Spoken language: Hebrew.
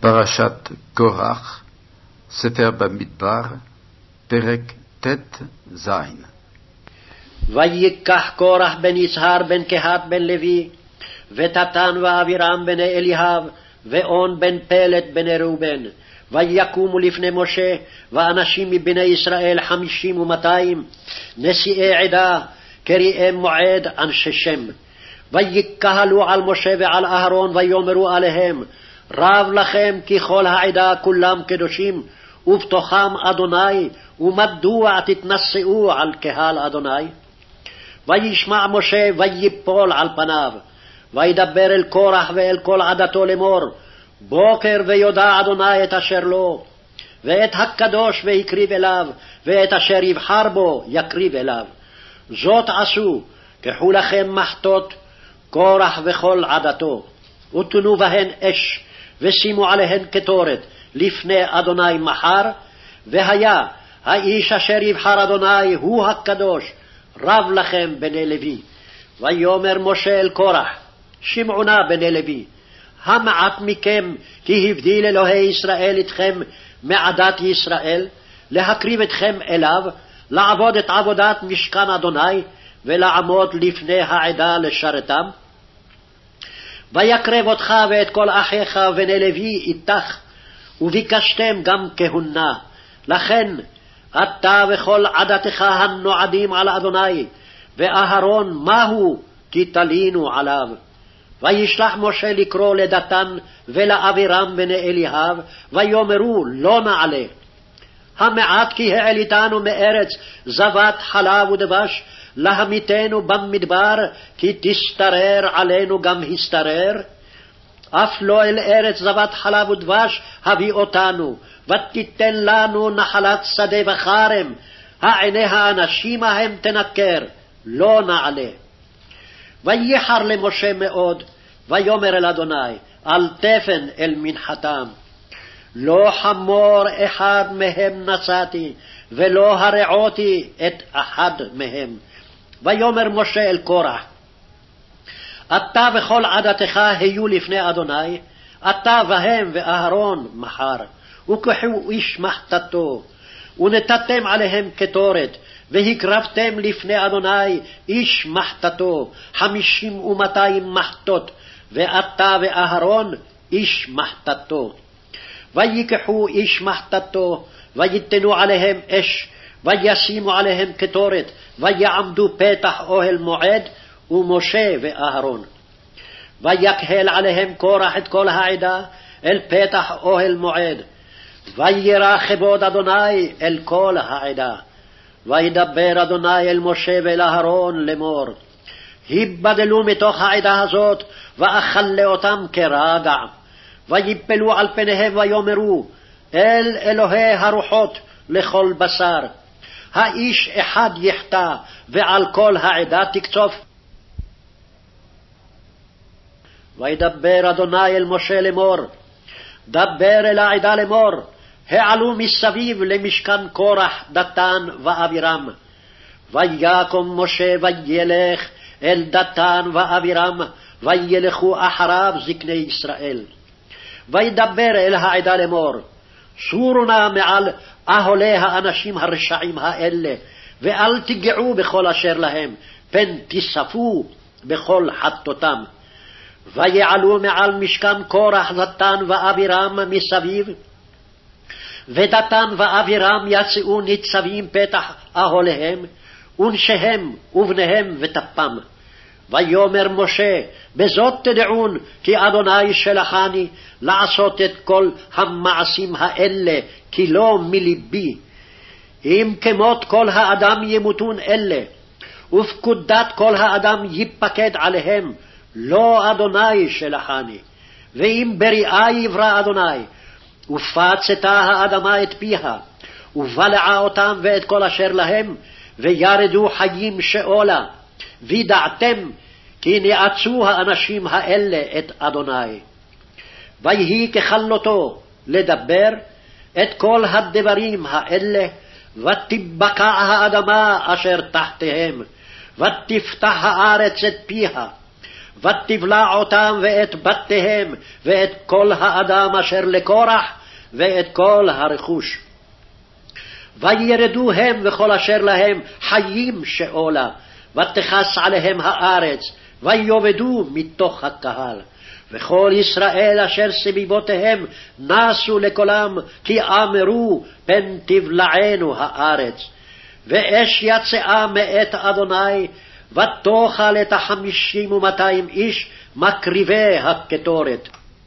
פרשת קורח, ספר במדבר, פרק ט"ז. ויקח קורח בן יצהר בן קהת בן לוי, ותתן ואבירם בני אליהב, ואון בן פלט בני ראובן. ויקומו לפני משה, ואנשים מבני ישראל חמישים ומאתיים, נשיאי עדה, קריאי מועד, אנשי שם. ויקהלו על משה ועל אהרון, ויאמרו עליהם, רב לכם כי כל העדה כולם קדושים, ובתוכם אדוני, ומדוע תתנשאו על קהל אדוני? וישמע משה ויפול על פניו, וידבר אל קורח ואל כל עדתו לאמור, בוקר ויודע אדוני את אשר לו, ואת הקדוש והקריב אליו, ואת אשר יבחר בו יקריב אליו. זאת עשו, קחו לכם מחטות, קורח וכל עדתו, ותנו בהן אש, ושימו עליהן קטורת, לפני אדוני מחר, והיה האיש אשר יבחר אדוני הוא הקדוש, רב לכם בני לוי. ויאמר משה אל קורח, שמעונה בני לוי, המעט מכם כי הבדיל אלוהי ישראל אתכם מעדת ישראל, להקריב אתכם אליו, לעבוד את עבודת משכן אדוני, ולעמוד לפני העדה לשרתם? ויקרב אותך ואת כל אחיך ובני לוי איתך, וביקשתם גם כהונה. לכן אתה וכל עדתך הנועדים על אדוני, ואהרון מהו כי תלינו עליו. וישלח משה לקרוא לדתן ולאבירם בני אליהב, ויאמרו לא נעלה. המעט כי העליתנו מארץ זבת חלב ודבש, להמיתנו במדבר, כי תשתרר עלינו גם השתרר. אף לא אל ארץ זבת חלב ודבש הביא אותנו, ותיתן לנו נחלת שדה וחרם, העיני האנשים ההם תנקר, לא נעלה. וייחר למשה מאוד, ויאמר אל אדוני, אל תפן אל מנחתם. לא חמור אחד מהם נשאתי, ולא הרעותי את אחד מהם. ויאמר משה אל קורח, אתה וכל עדתך היו לפני אדוני, אתה והם ואהרון מחר, וקחו איש מחתתו, ונתתם עליהם קטורת, והקרבתם לפני אדוני איש מחתתו, חמישים ומאתיים מחתות, ואתה ואהרון איש מחתתו. ויקחו איש מחתתו, ויתנו עליהם אש, וישימו עליהם קטורת, ויעמדו פתח אוהל מועד, ומשה ואהרון. ויקהל עליהם קורח את כל העדה אל פתח אוהל מועד. וירא כבוד אדוני אל כל העדה. וידבר אדוני אל משה ואל אהרון לאמור. היבדלו מתוך העדה הזאת, ואכלה אותם כרגע. ויפלו על פניהם ויאמרו, אל אלוהי הרוחות לכל בשר. האיש אחד יחטא, ועל כל העדה תקצוף. וידבר אדוני אל משה לאמור, דבר אל העדה לאמור, העלו מסביב למשכן קורח, דתן ואבירם. ויקום משה וילך אל דתן ואבירם, וילכו אחריו זקני ישראל. וידבר אל העדה לאמור, סורו נא מעל אהולי האנשים הרשעים האלה, ואל תיגעו בכל אשר להם, פן תיספו בכל חטאותם. ויעלו מעל משכן קורח דתן ואבירם מסביב, ודתן ואבירם יצאו ניצבים פתח אהוליהם, ונשיהם ובניהם וטפם. ויאמר משה, בזאת תדעון כי אדוני שלחני לעשות את כל המעשים האלה, כי לא מלבי. אם כמות כל האדם ימותון אלה, ופקודת כל האדם ייפקד עליהם, לא אדוני שלחני. ואם בריאה יברא אדוני, ופצתה האדמה את פיה, ובלעה אותם ואת כל אשר להם, וירדו חיים שאולה, וידעתם כי נאצו האנשים האלה את אדוני. ויהי ככלותו לדבר את כל הדברים האלה, ותבקע האדמה אשר תחתיהם, ותפתח הארץ את פיה, ותבלע אותם ואת בתיהם, ואת כל האדם אשר לקורח, ואת כל הרכוש. וירדו הם וכל אשר להם חיים שאולה, ותכס עליהם הארץ, ויאבדו מתוך הקהל. וכל ישראל אשר סביבותיהם נסו לקולם, כי אמרו פן תבלענו הארץ. ואש יצאה מאת אדוני, ותאכל את החמישים ומאתיים איש מקריבי הקטורת.